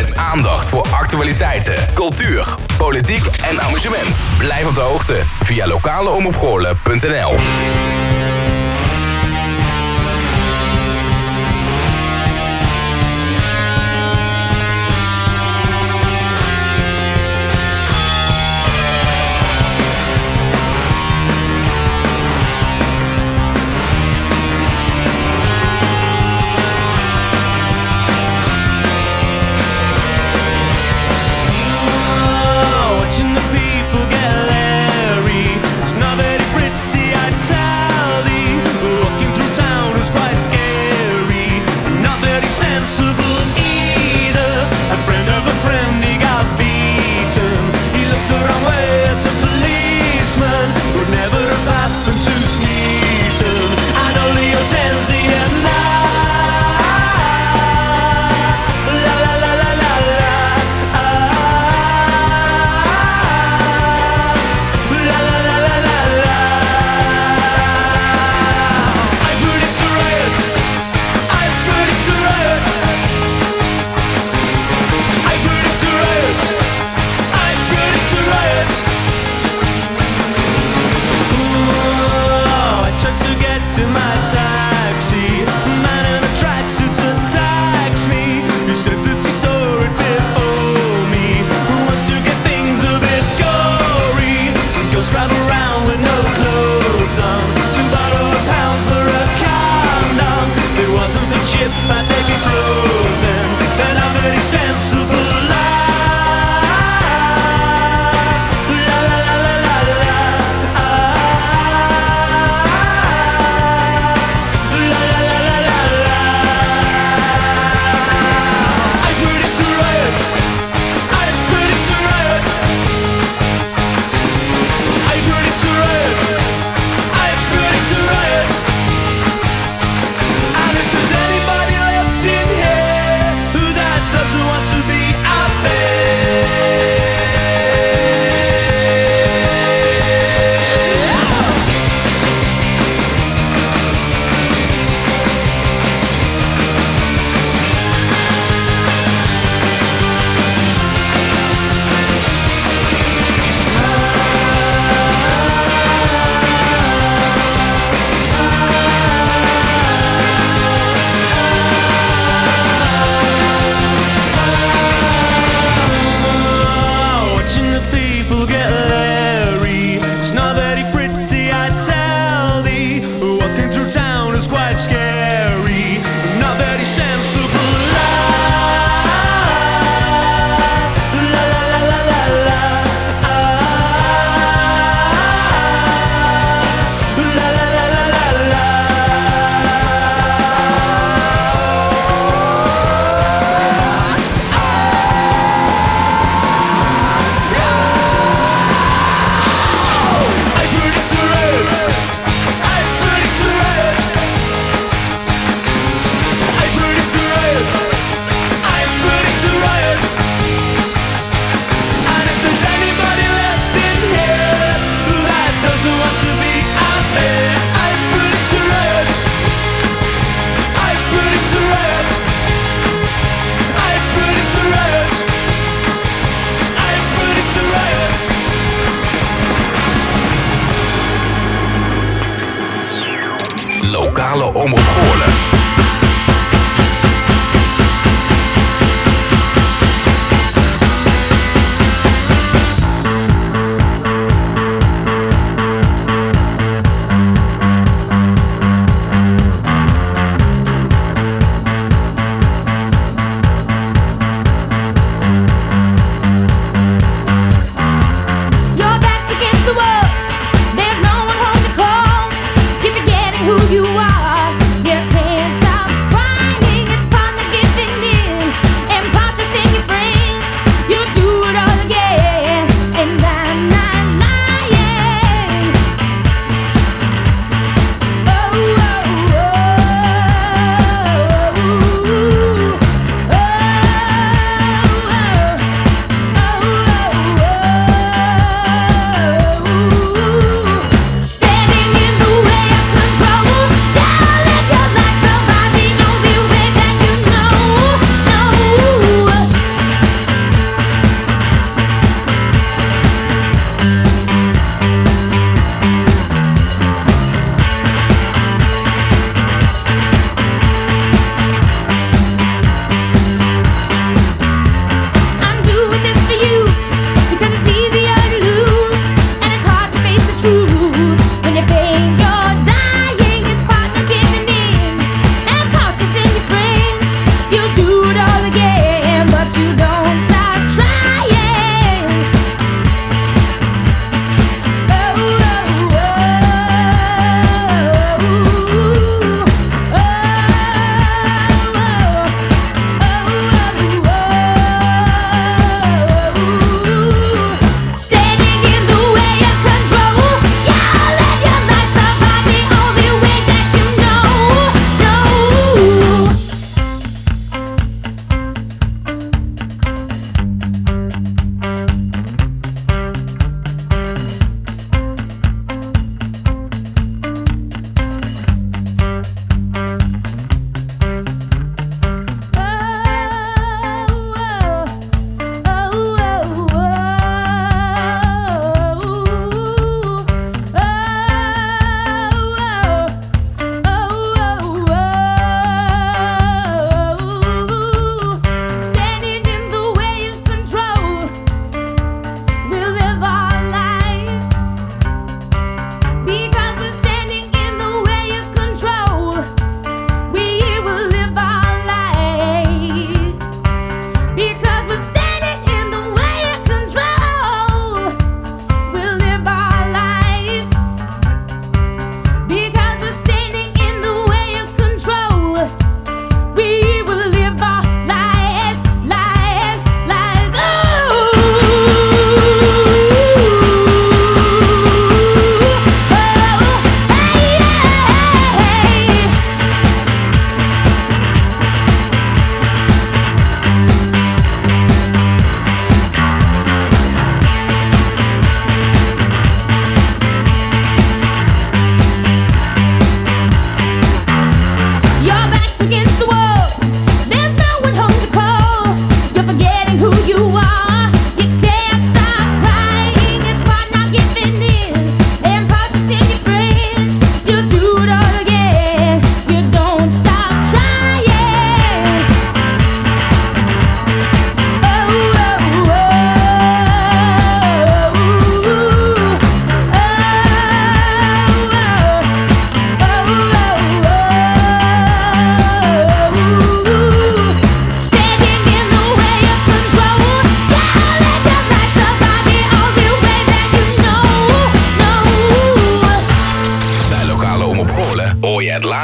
met aandacht voor actualiteiten, cultuur, politiek en amusement. Blijf op de hoogte via lokaleomroepgoorlen.nl.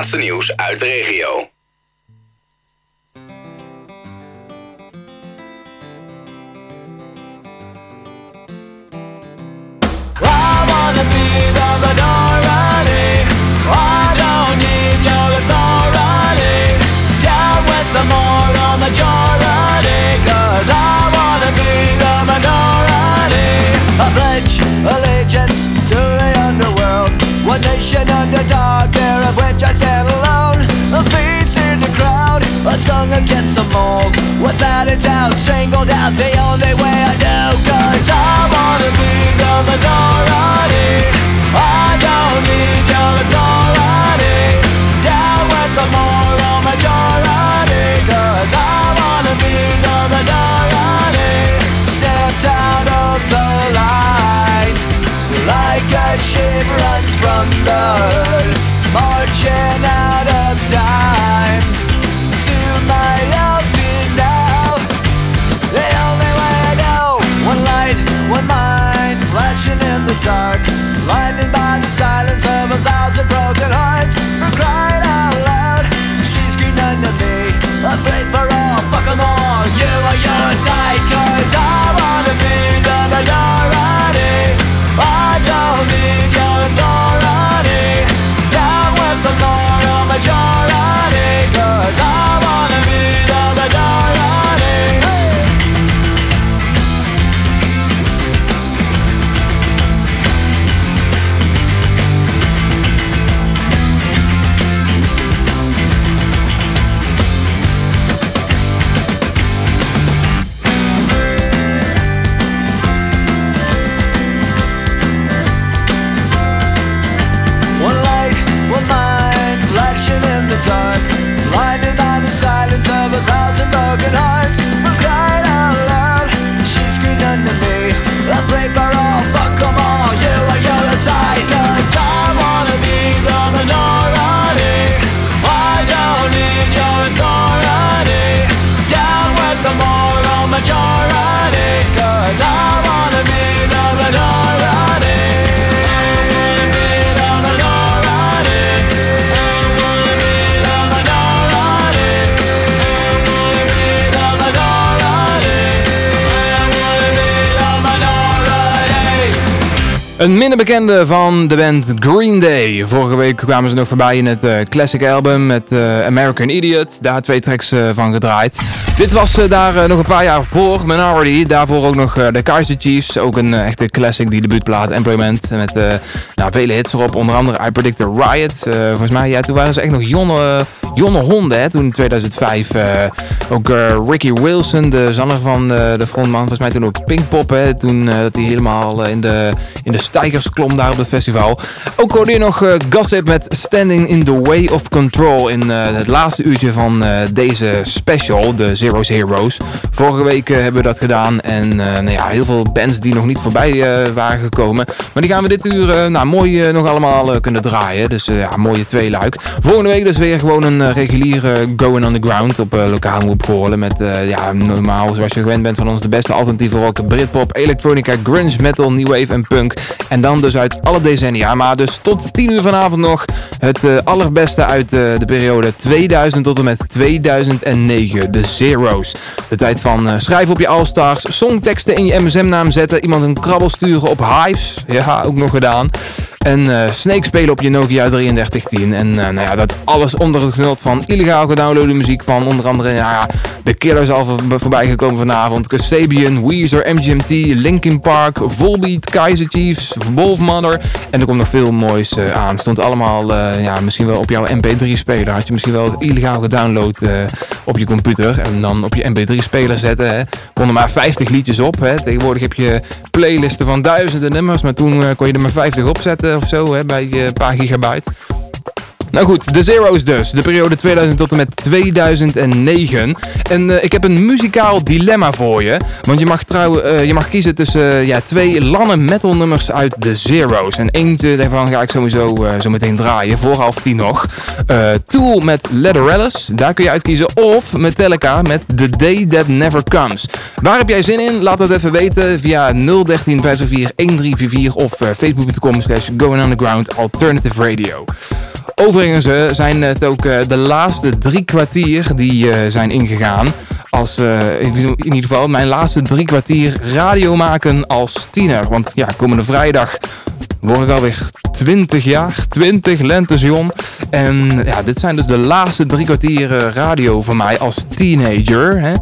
laatste nieuws uit de regio. Singled out the only way I do. Cause I wanna be the minority. I don't need your authority. Down with the moral majority. Cause I wanna be the minority. Stepped out of the line. Like a ship runs from the hood. Marching dark. Blinded by the silence of a thousand broken hearts For crying out loud. She screamed unto me Afraid for all, fuck 'em all. You are your side Een minder bekende van de band Green Day. Vorige week kwamen ze nog voorbij in het eh, classic album met eh, American Idiot. Daar twee tracks eh, van gedraaid. Dit was daar nog een paar jaar voor, Minority. Daarvoor ook nog de Kaiser Chiefs. Ook een echte classic, die debuutplaat Employment. Met nou, vele hits erop. Onder andere I Predict a Riot. Volgens mij, ja, toen waren ze echt nog jonge, jonge honden. Toen in 2005. eh, ook Ricky Wilson, de zanger van de frontman. Volgens mij toen ook Pinkpop. Hè, toen dat hij helemaal in de, in de stijgers klom daar op het festival. Ook hoorde je nog eh, Gossip met Standing in the Way of Control. In eh, het laatste uurtje van eh, deze special, de Zero's Heroes. Vorige week hebben we dat gedaan. En nou ja, heel veel bands die nog niet voorbij waren gekomen. Maar die gaan we dit uur nou, mooi nog allemaal kunnen draaien. Dus ja, mooie tweeluik. Volgende week dus weer gewoon een reguliere Going on the Ground op lokaal Omroep. Met ja, normaal zoals je gewend bent van ons de beste alternatieve rock. Britpop, elektronica, grunge, metal, new wave en punk. En dan dus uit alle decennia. Maar dus tot 10 uur vanavond nog het eh, allerbeste uit eh, de periode 2000 tot en met 2009. De Zero's. De tijd van eh, schrijven op je All-Stars, songteksten in je MSM-naam zetten, iemand een krabbel sturen op Hives. Ja, ook nog gedaan. En eh, Snake spelen op je Nokia 3310. En eh, nou ja, dat alles onder het genot van illegaal gedownloade muziek van onder andere ja, ja, The Killers al voor- voorbij gekomen vanavond. Kasabian, Weezer, MGMT, Linkin Park, Volbeat, Kaiser Chiefs, Wolf Mother. En er komt nog veel moois eh, aan. Stond allemaal ja, misschien wel op jouw MP3 speler. Had je misschien wel illegaal gedownload op je computer. En dan op je MP3 speler zetten. Hè. Kon er maar 50 liedjes op. Hè. Tegenwoordig heb je playlisten van duizenden nummers. Maar toen kon je er maar 50 op zetten of zo. Hè, bij eh, een paar gigabyte. Nou goed, de Zero's dus. De periode 2000 tot en met 2009. En eh, ik heb een muzikaal dilemma voor je. Want je mag, eh, je mag kiezen tussen eh, ja, twee lange metal nummers uit de Zero's. En eentje daarvan ga ik sowieso zo meteen draaien. Voor half tien nog. Tool met Leatherellis. Daar kun je uitkiezen. Of Metallica met The Day That Never Comes. Waar heb jij zin in? Laat het even weten via 013 504 1344 of facebook.com slash going underground alternative radio. Overigens eh, zijn het ook eh, de laatste drie kwartier die eh, zijn ingegaan. Als, eh, in ieder geval mijn laatste drie kwartier radio maken als tiener. Want ja, komende vrijdag word ik alweer 20 jaar, 20 lentes jong. En ja, dit zijn dus de laatste drie kwartier radio van mij als teenager. Hè.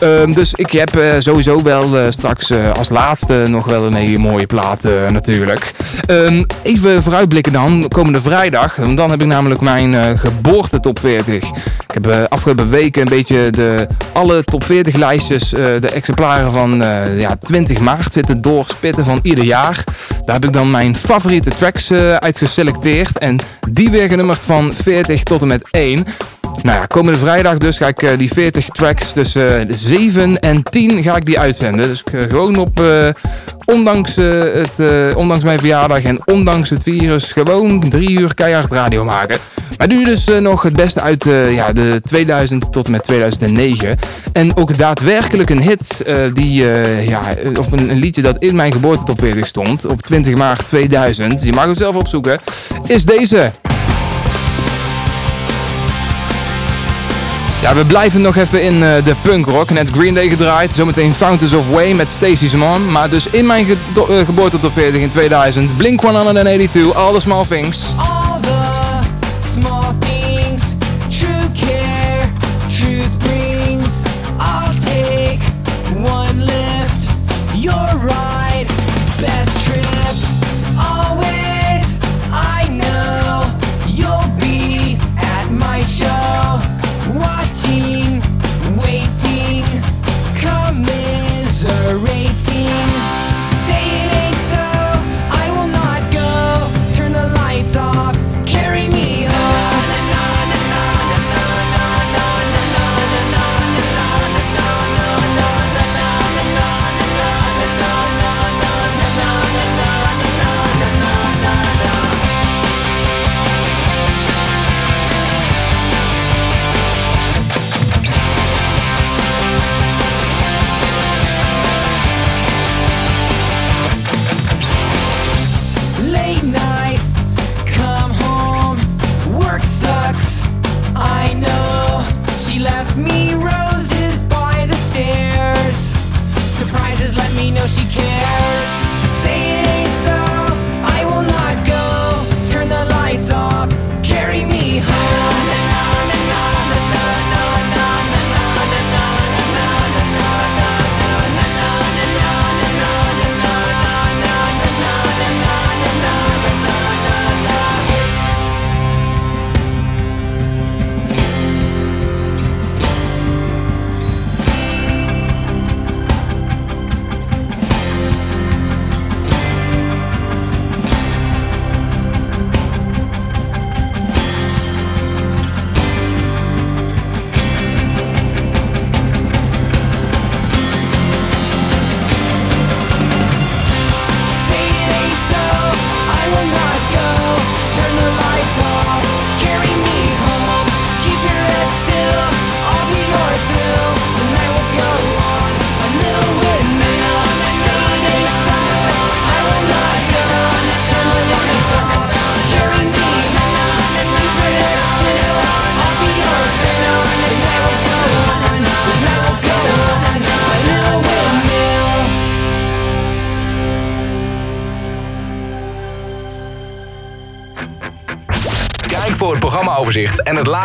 Ehm, dus ik heb eh, sowieso wel eh, straks als laatste nog wel een hele mooie plaat natuurlijk. Ehm, even vooruitblikken dan, komende vrijdag. Dan heb ik namelijk mijn geboorte top 40. Ik heb afgelopen weken een beetje de, alle top 40 lijstjes, eh, de exemplaren van eh, ja, 20 maart zitten doorspitten van ieder jaar. Daar heb ik dan mijn favoriete tracks eh, uit geselecteerd. En die weer genummerd van 40 tot en met 1. Nou ja, komende vrijdag dus ga ik eh, die 40 tracks tussen 7 en 10 ga ik die uitzenden. Dus ik, eh, gewoon op, eh, ondanks, eh, het, eh, ondanks mijn verjaardag en ondanks het virus, gewoon drie uur keihard radio maken. Maar nu dus eh, nog het beste uit eh, ja, de 2000 tot en met 2009. En ook daadwerkelijk een hit, eh, die, eh, ja, of een, liedje dat in mijn geboortetop 40 stond, op 20 maart 2000. Je mag hem zelf opzoeken, is deze. Ja, we blijven nog even in eh, de punkrock. Net Green Day gedraaid. Zometeen Fountains of Way met Stacey Simon. Maar dus in mijn ge- uh, geboorte top 40 in 2000. Blink 182, All the Small Things.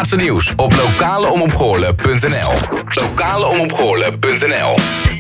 Laatste nieuws op lokaleomopgoorlen.nl. Lokaleomopgoorlen.nl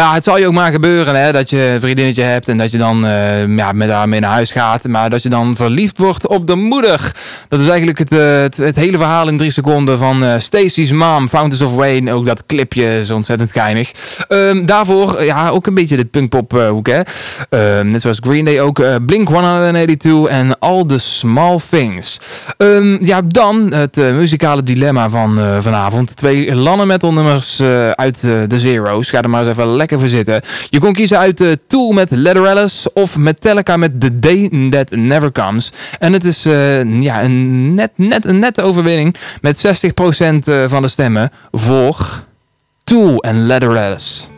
Ja, het zal je ook maar gebeuren hè, dat je een vriendinnetje hebt en dat je dan eh, ja, met haar mee naar huis gaat. Maar dat je dan verliefd wordt op de moeder. Dat is eigenlijk het, eh, het, hele verhaal in drie seconden van eh, Stacey's mom, Fountains of Wayne. Ook dat clipje is ontzettend geinig. Ehm, daarvoor ja, ook een beetje de punkpop hoek hè. Ehm, net zoals Green Day ook Blink 182 en All the Small Things. Ehm, ja, dan het muzikale dilemma van vanavond. Twee Lanne metal nummers uit de Zero's. Ga er maar eens even lekker voor zitten. Je kon kiezen uit eh, Tool met Alice of Metallica met The Day That Never Comes. En het is eh, ja, een, net, net een nette overwinning met 60% eh, van de stemmen voor Tool en Alice.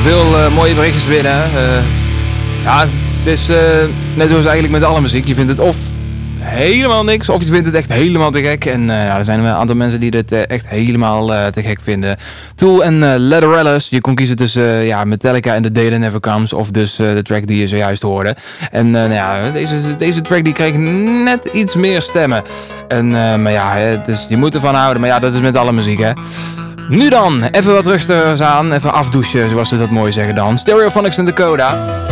veel eh, mooie berichtjes binnen. Eh, ja, het is eh, net zoals eigenlijk met alle muziek. Je vindt het of helemaal niks. Of je vindt het echt helemaal te gek. En ja, er zijn een aantal mensen die dit echt helemaal te gek vinden. Tool en uh, Alice. Je kon kiezen tussen ja, Metallica en The Day Never Comes. Of dus de track die je zojuist hoorde. En nou ja, deze, deze track die kreeg net iets meer stemmen. En maar ja, dus je moet ervan houden. Maar ja, dat is met alle muziek hè. Nu dan, even wat rustigers eh, aan, even afdouchen zoals ze dat mooi zeggen dan. Stereophonics in Dakota.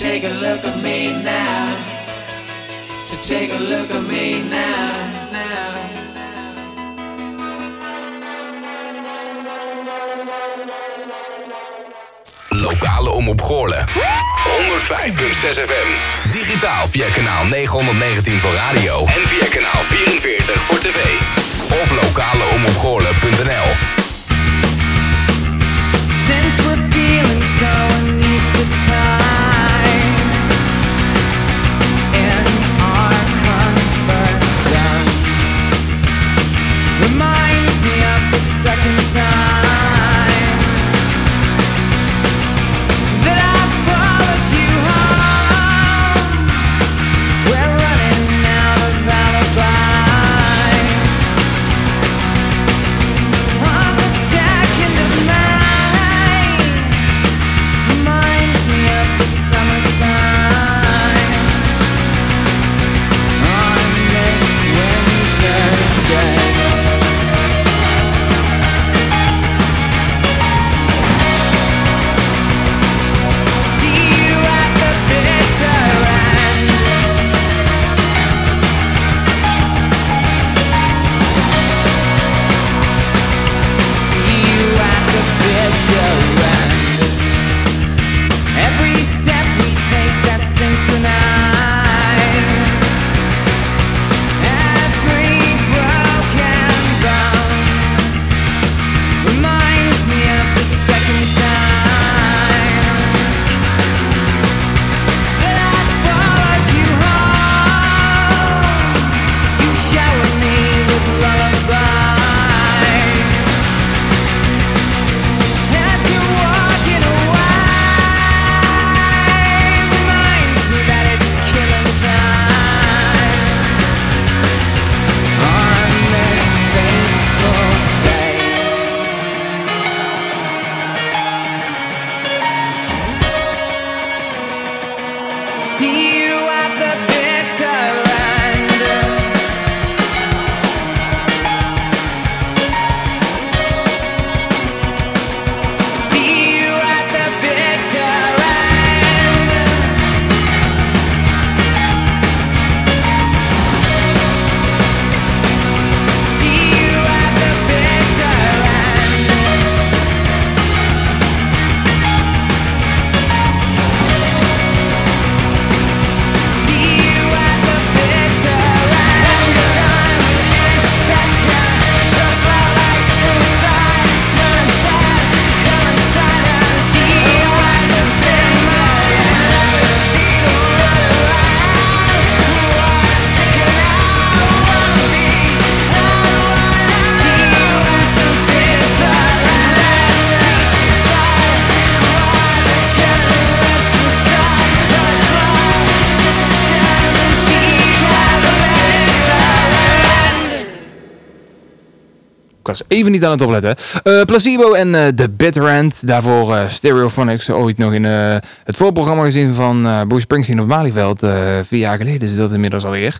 Take a look at me now. So take a look at me now. Lokale Goorlen. 105.6 FM. Digitaal via kanaal 919 voor radio. En via kanaal 44 voor tv. Of lokaleomroepgoorlen.nl was even niet aan het opletten. Eh, Placebo en eh The Bitter End. Daarvoor eh, Stereophonics. Ooit nog in het voorprogramma gezien van eh Bruce Springsteen op Malieveld. vier jaar geleden is dat inmiddels alweer.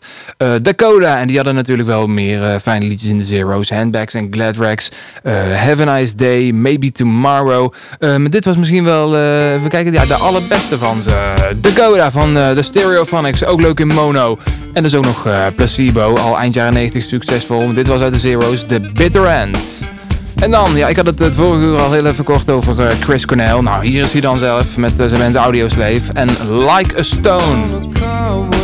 Dakota. En die hadden natuurlijk wel meer fijne liedjes in de Zero's. Handbags en Gladrags. eh Have a Nice Day. Maybe Tomorrow. Maar dit was misschien wel, even kijken, ja, de allerbeste van ze. Dakota van de Stereophonics. Ook leuk in mono. En dus ook nog Placebo. Al eind jaren 90 succesvol. Dit was uit de Zero's. The Bitter End. En dan, ja, ik had het het vorige uur al heel even kort over eh, Chris Cornell. Nou, hier is hij dan zelf met eh, zijn band Audioslave en Like a Stone.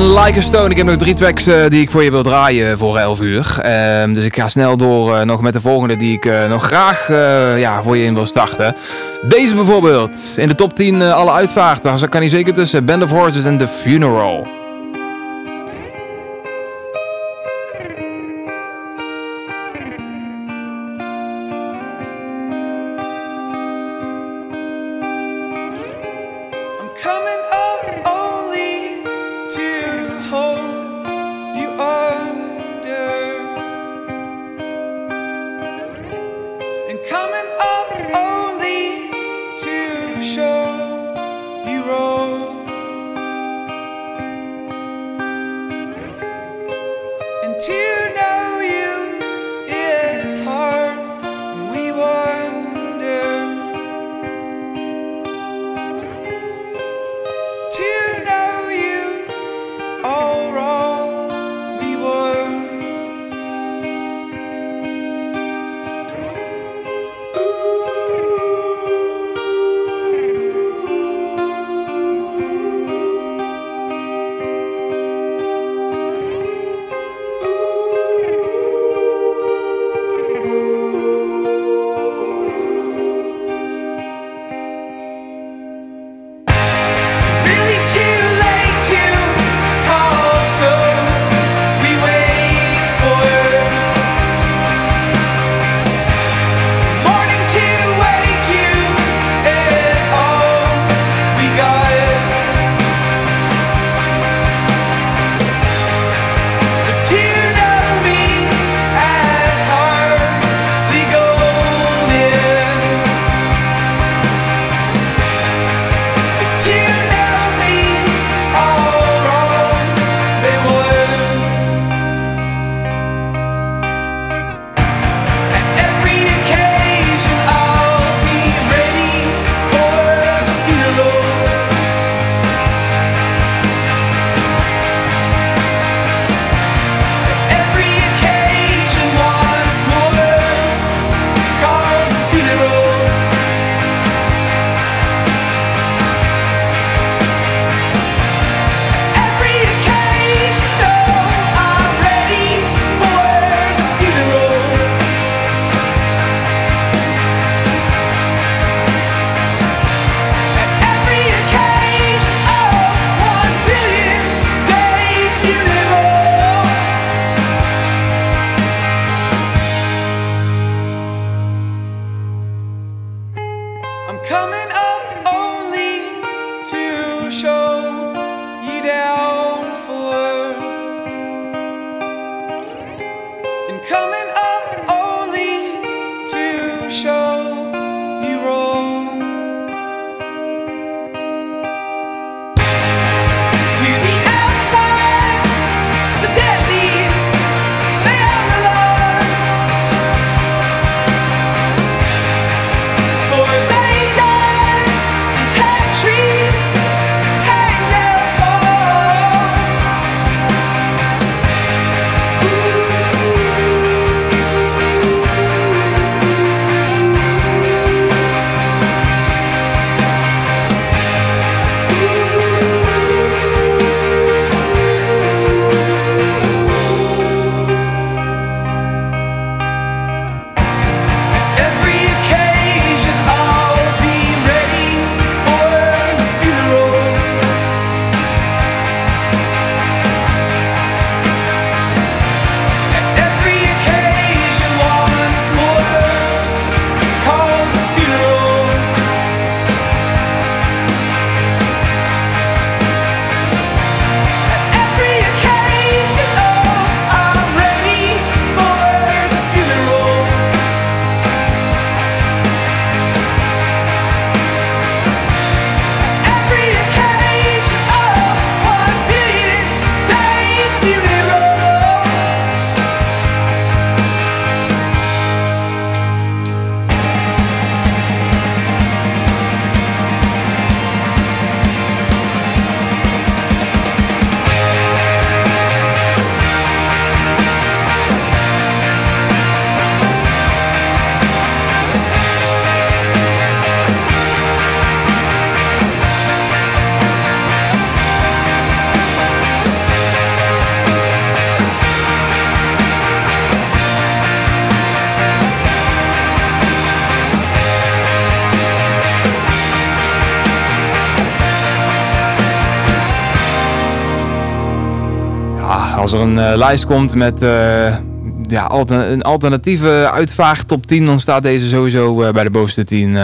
Like a Stone. Ik heb nog drie tracks eh, die ik voor je wil draaien voor 11 uur. Ehm, dus ik ga snel door eh, nog met de volgende die ik eh, nog graag ja, voor je in wil starten. Deze bijvoorbeeld. In de top 10 eh, alle uitvaart. Daar kan hij zeker tussen. Band of Horses en The Funeral. Een eh, lijst komt met eh, ja, alter- een alternatieve uitvaart top 10, dan staat deze sowieso eh, bij de bovenste 10.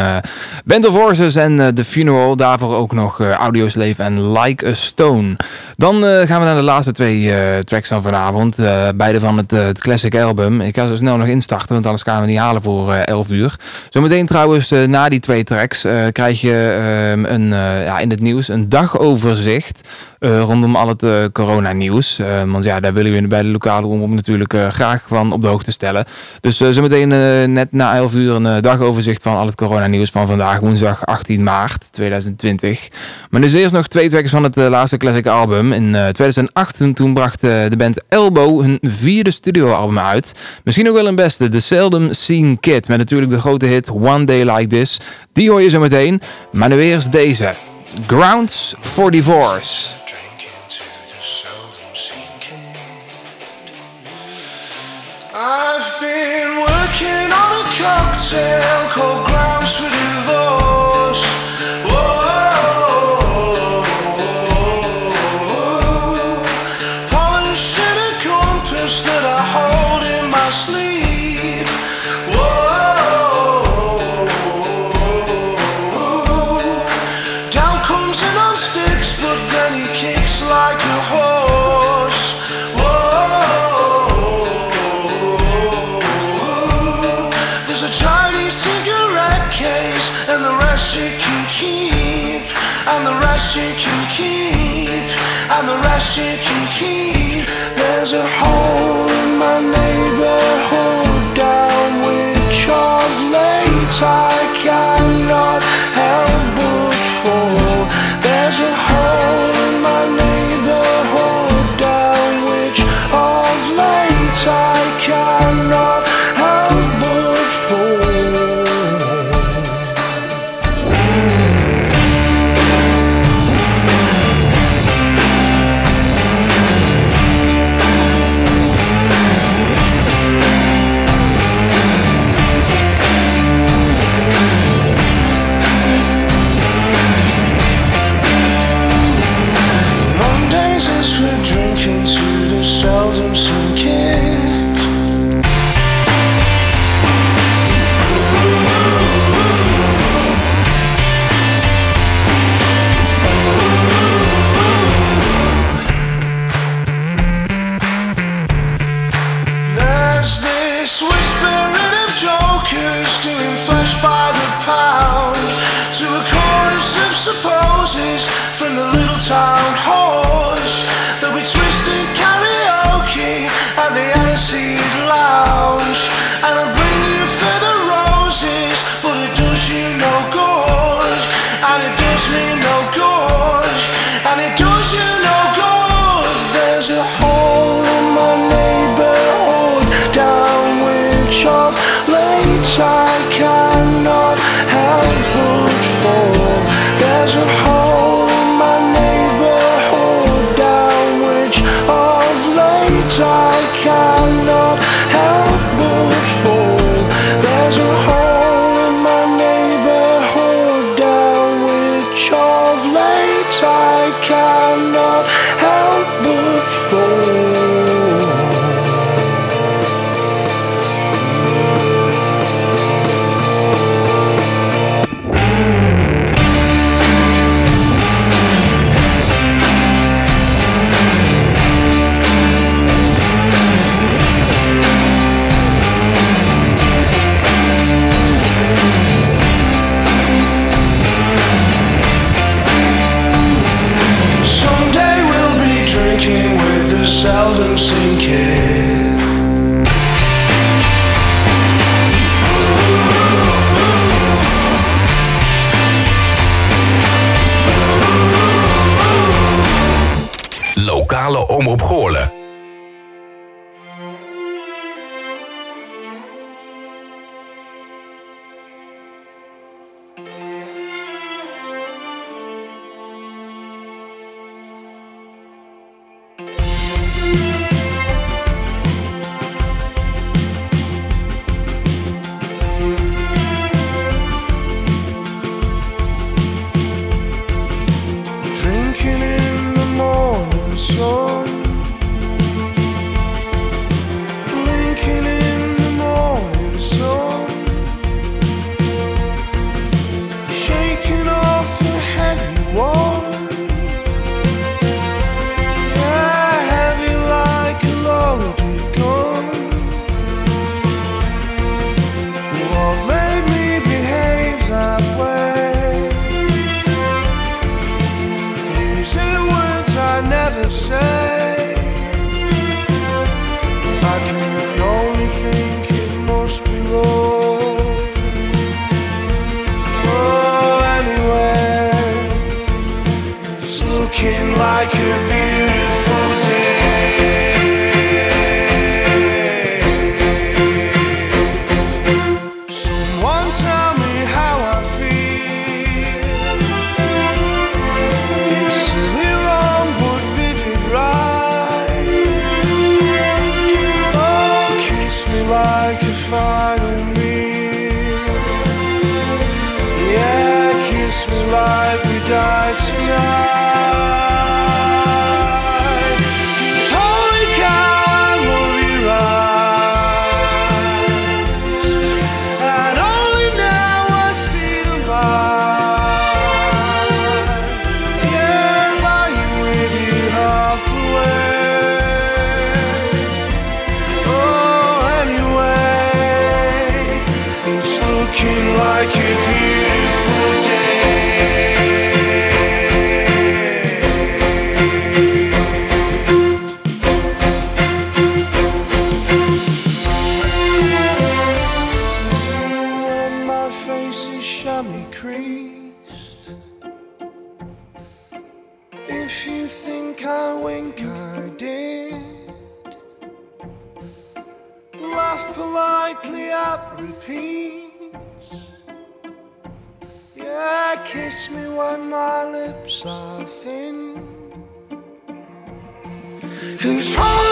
Band of Horses en eh, The Funeral. Daarvoor ook nog eh Audioslave en Like a Stone. Dan eh, gaan we naar de laatste twee tracks van vanavond. Beide van het, het Classic Album. Ik ga zo snel nog instarten, want anders gaan we niet halen voor eh 11 uur. Zometeen trouwens, na die twee tracks, krijg je ehm, een, ja, in het nieuws een dagoverzicht rondom al het coronanieuws. Eh, want ja, daar willen we bij de lokale omroep natuurlijk graag van op de hoogte stellen. Dus zometeen net na 11 uur een dagoverzicht van al het coronanieuws van vandaag, woensdag 18 maart 2020. Maar dus eerst nog twee tracks van het eh, laatste Classic album. In eh, 2008 toen, bracht eh, de band Elbow hun vierde studioalbum uit. Misschien ook wel een beste, The Seldom Seen Kid. Met natuurlijk de grote hit One Day Like This. Die hoor je zo meteen. Maar nu eerst deze. Grounds for Divorce. I've been working on a cocktail politely at repeats. Yeah, kiss me when my lips are thin. Cause holy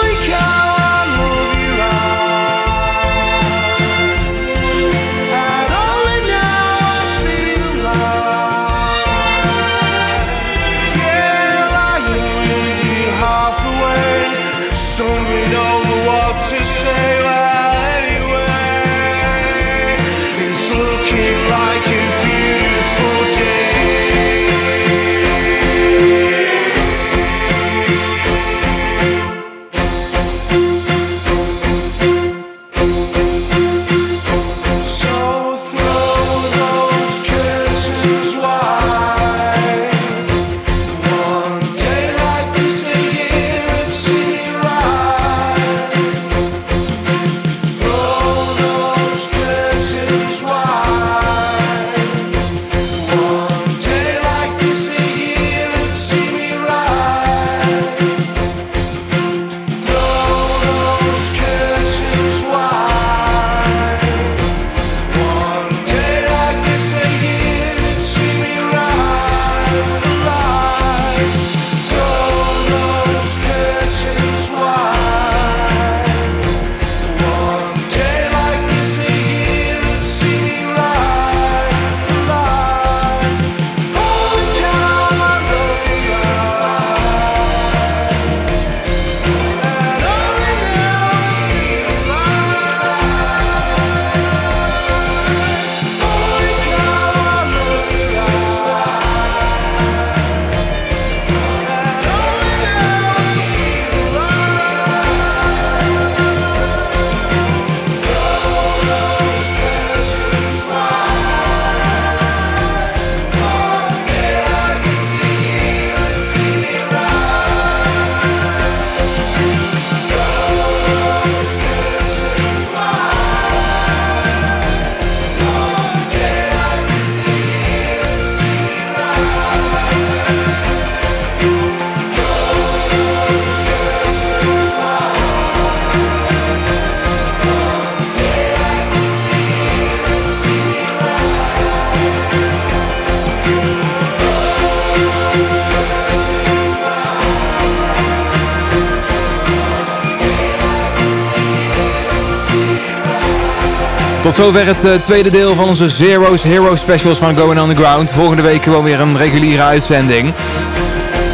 Tot zover het eh, tweede deel van onze Zero's Hero Specials van Going Underground. Volgende week gewoon weer een reguliere uitzending.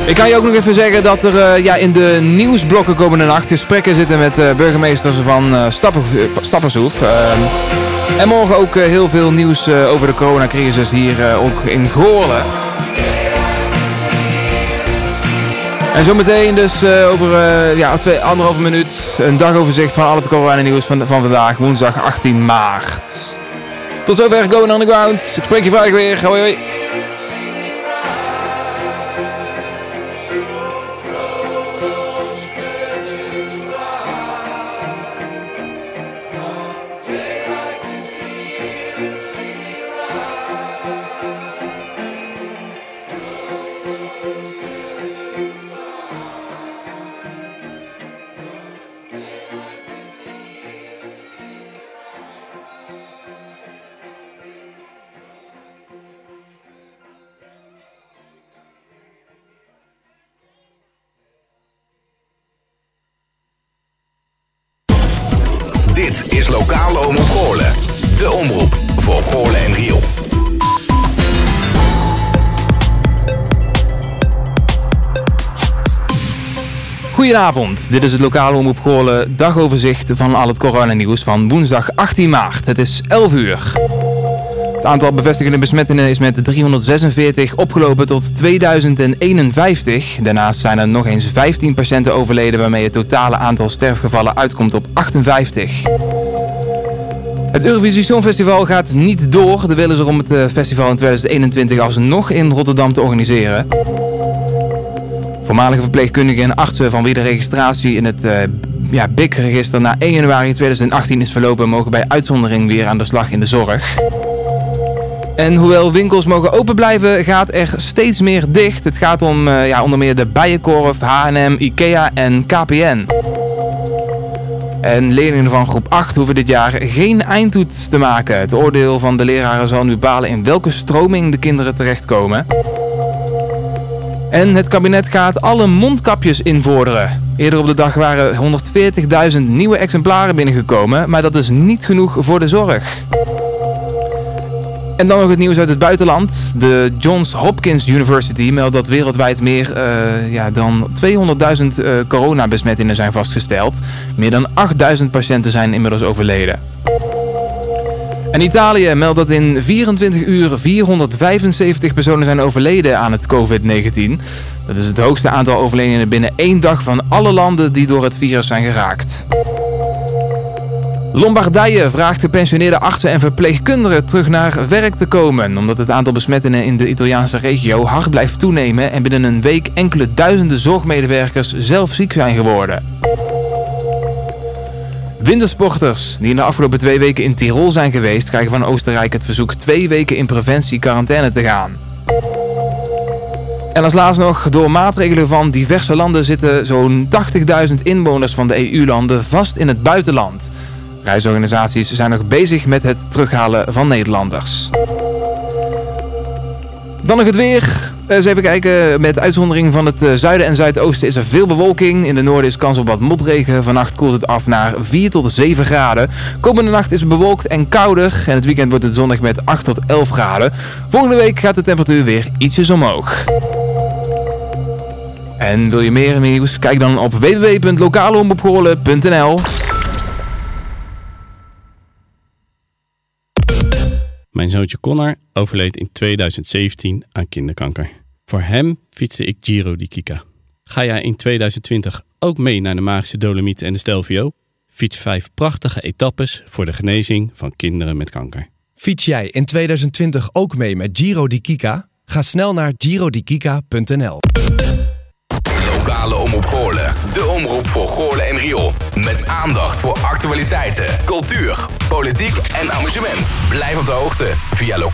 Ik kan je ook nog even zeggen dat er eh, ja, in de nieuwsblokken komende nacht gesprekken zitten met eh, burgemeesters van Stappershoef. Ehm, en morgen ook heel veel nieuws over de coronacrisis hier ook in Goorlen. En zometeen dus eh, over eh, ja, twee, anderhalve minuut een dagoverzicht van al het corona nieuws van, van vandaag, woensdag 18 maart. Tot zover Going Underground. Ik spreek je vrijdag weer. Hoi hoi. Dit is Lokale Omroep Goorlen. De omroep voor Goorlen en Riel. Goedenavond, dit is het lokale omroep Goorlen dagoverzicht van al het coronanieuws van woensdag 18 maart. Het is 11 uur. Het aantal bevestigende besmettingen is met 346 opgelopen tot 2051. Daarnaast zijn er nog eens 15 patiënten overleden waarmee het totale aantal sterfgevallen uitkomt op 58. Het Eurovisie Songfestival gaat niet door. De willen is er om het eh, festival in 2021 alsnog in Rotterdam te organiseren. Voormalige verpleegkundigen en artsen van wie de registratie in het eh, ja, BIC-register na 1 januari 2018 is verlopen, mogen bij uitzondering weer aan de slag in de zorg. En hoewel winkels mogen open blijven, gaat er steeds meer dicht. Het gaat om eh, ja, onder meer de Bijenkorf, H&M, Ikea en KPN. En leerlingen van groep 8 hoeven dit jaar geen eindtoets te maken. Het oordeel van de leraren zal nu bepalen in welke stroming de kinderen terechtkomen. En het kabinet gaat alle mondkapjes invorderen. Eerder op de dag waren 140.000 nieuwe exemplaren binnengekomen, maar dat is niet genoeg voor de zorg. En dan nog het nieuws uit het buitenland. De Johns Hopkins University meldt dat wereldwijd meer eh, ja, dan 200.000 eh, coronabesmettingen zijn vastgesteld. Meer dan 8.000 patiënten zijn inmiddels overleden. En Italië meldt dat in 24 uur 475 personen zijn overleden aan het COVID-19. Dat is het hoogste aantal overledenen binnen één dag van alle landen die door het virus zijn geraakt. Lombardije vraagt gepensioneerde artsen en verpleegkundigen terug naar werk te komen, omdat het aantal besmettingen in de Italiaanse regio hard blijft toenemen en binnen een week enkele duizenden zorgmedewerkers zelf ziek zijn geworden. Wintersporters die in de afgelopen twee weken in Tirol zijn geweest, krijgen van Oostenrijk het verzoek twee weken in preventie quarantaine te gaan. En als laatste nog, door maatregelen van diverse landen zitten zo'n 80.000 inwoners van de EU-landen vast in het buitenland. Reisorganisaties zijn nog bezig met het terughalen van Nederlanders. Dan nog het weer. Eens even kijken. Met uitzondering van het eh, zuiden en zuidoosten is er veel bewolking. In de noorden is kans op wat motregen. Vannacht koelt het af naar 4 tot 7 graden. Komende nacht is het bewolkt en kouder. En het weekend wordt het zonnig met 8 tot 11 graden. Volgende week gaat de temperatuur weer ietsjes omhoog. En wil je meer nieuws? Kijk dan op www.lokaleomroepgoorlen.nl Mijn zoontje Connor overleed in 2017 aan kinderkanker. Voor hem fietste ik Giro di Kika. Ga jij in 2020 ook mee naar de Magische Dolomieten en de Stelvio? Fiets vijf prachtige etappes voor de genezing van kinderen met kanker. Fiets jij in 2020 ook mee met Giro di Kika? Ga snel naar girodikika.nl. Omroep Goorlen. De omroep voor Goorlen en Riool. Met aandacht voor actualiteiten, cultuur, politiek en amusement. Blijf op de hoogte via lady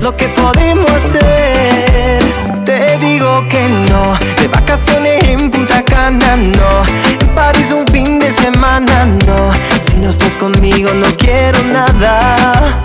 lo que podemos hacer. Te digo que no, de vacaciones en Punta Cana no, París fin de semana no. Si no estás conmigo no quiero nada,